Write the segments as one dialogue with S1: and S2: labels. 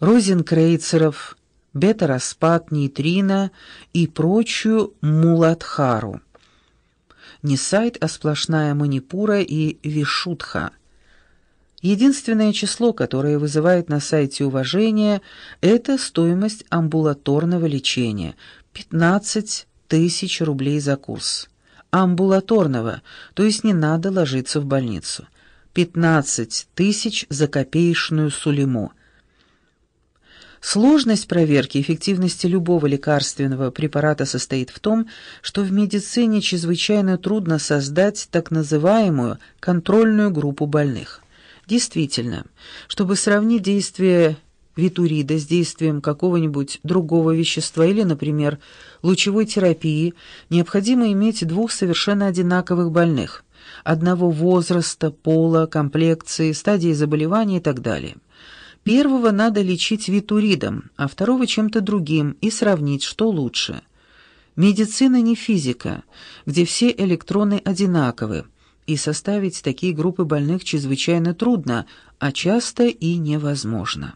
S1: розенкрейцеров, бета-распад, нейтрино и прочую муладхару. Не сайт, а сплошная манипура и вишутха. Единственное число, которое вызывает на сайте уважение, это стоимость амбулаторного лечения – 15 тысяч рублей за курс. Амбулаторного, то есть не надо ложиться в больницу. 15 тысяч за копеечную сулиму. Сложность проверки эффективности любого лекарственного препарата состоит в том, что в медицине чрезвычайно трудно создать так называемую контрольную группу больных. Действительно, чтобы сравнить действие витурида с действием какого-нибудь другого вещества или, например, лучевой терапии, необходимо иметь двух совершенно одинаковых больных, одного возраста, пола, комплекции, стадии заболевания и так далее. Первого надо лечить витуридом, а второго чем-то другим и сравнить, что лучше. Медицина не физика, где все электроны одинаковы, и составить такие группы больных чрезвычайно трудно, а часто и невозможно.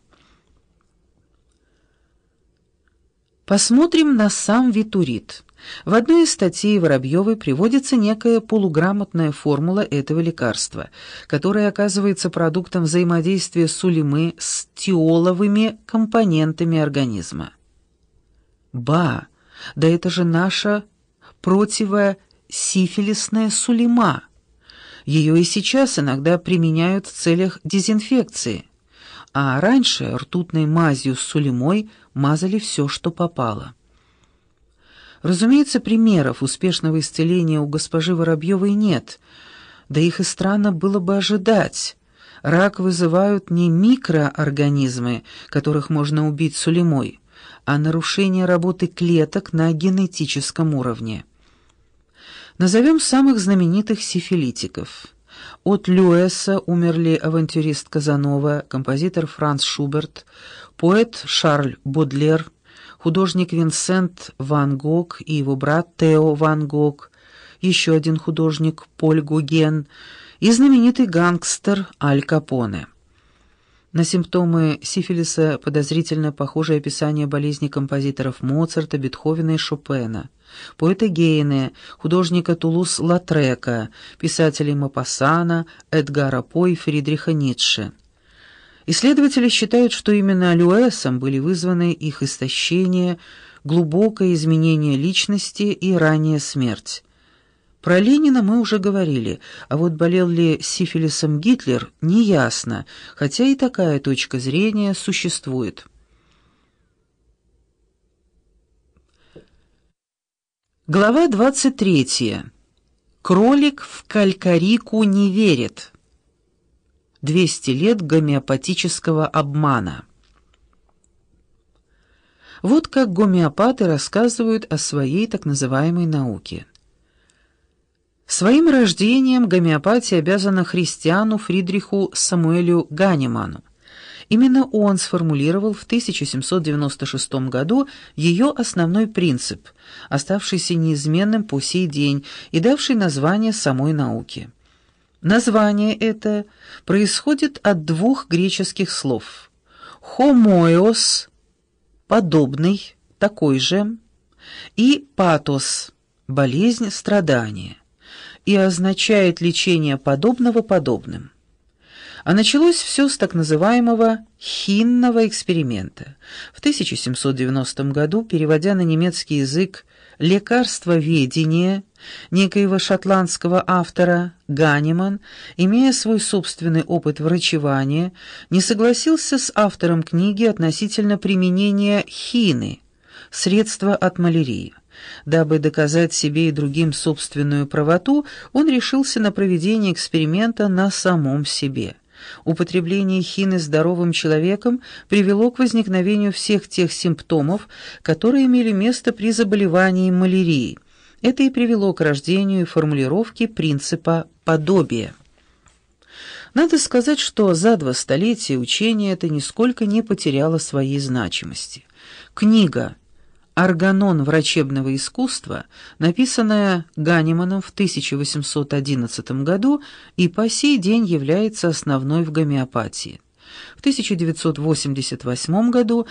S1: Посмотрим на сам витурит. В одной из статей Воробьевой приводится некая полуграмотная формула этого лекарства, которая оказывается продуктом взаимодействия сулимы с тиоловыми компонентами организма. Ба, да это же наша противосифилисная сулима. Ее и сейчас иногда применяют в целях дезинфекции, а раньше ртутной мазью с сулимой мазали все, что попало. Разумеется, примеров успешного исцеления у госпожи Воробьевой нет, да их и странно было бы ожидать. Рак вызывают не микроорганизмы, которых можно убить сулимой, а нарушение работы клеток на генетическом уровне. Назовем самых знаменитых сифилитиков. От Люэса умерли авантюрист Казанова, композитор Франц Шуберт, поэт Шарль Бодлер, художник Винсент Ван Гог и его брат Тео Ван Гог, еще один художник Поль Гуген и знаменитый гангстер Аль Капоне. На симптомы сифилиса подозрительно похоже описание болезни композиторов Моцарта, Бетховена и Шопена – поэта Гейне, художника Тулус-Латрека, писателей Мапассана, Эдгара По и Фридриха Ницше. Исследователи считают, что именно Люэсом были вызваны их истощение, глубокое изменение личности и ранняя смерть. Про Ленина мы уже говорили, а вот болел ли сифилисом Гитлер, неясно, хотя и такая точка зрения существует. Глава 23. Кролик в калькарику не верит. 200 лет гомеопатического обмана. Вот как гомеопаты рассказывают о своей так называемой науке. Своим рождением гомеопатия обязана христиану Фридриху Самуэлю Ганеману. Именно он сформулировал в 1796 году ее основной принцип, оставшийся неизменным по сей день и давший название самой науке. Название это происходит от двух греческих слов «хомоиос» — «подобный», «такой же» и «патос» — «болезнь, страдание» и означает лечение подобного подобным. А началось все с так называемого «хинного эксперимента». В 1790 году, переводя на немецкий язык «лекарствоведение» некоего шотландского автора Ганиман, имея свой собственный опыт врачевания, не согласился с автором книги относительно применения хины, средства от малярии. Дабы доказать себе и другим собственную правоту, он решился на проведение эксперимента на самом себе. Употребление хины здоровым человеком привело к возникновению всех тех симптомов, которые имели место при заболевании малярией. Это и привело к рождению и формулировке принципа подобия. Надо сказать, что за два столетия учение это нисколько не потеряло своей значимости. Книга «Органон врачебного искусства», написанная Ганиманом в 1811 году и по сей день является основной в гомеопатии. В 1988 году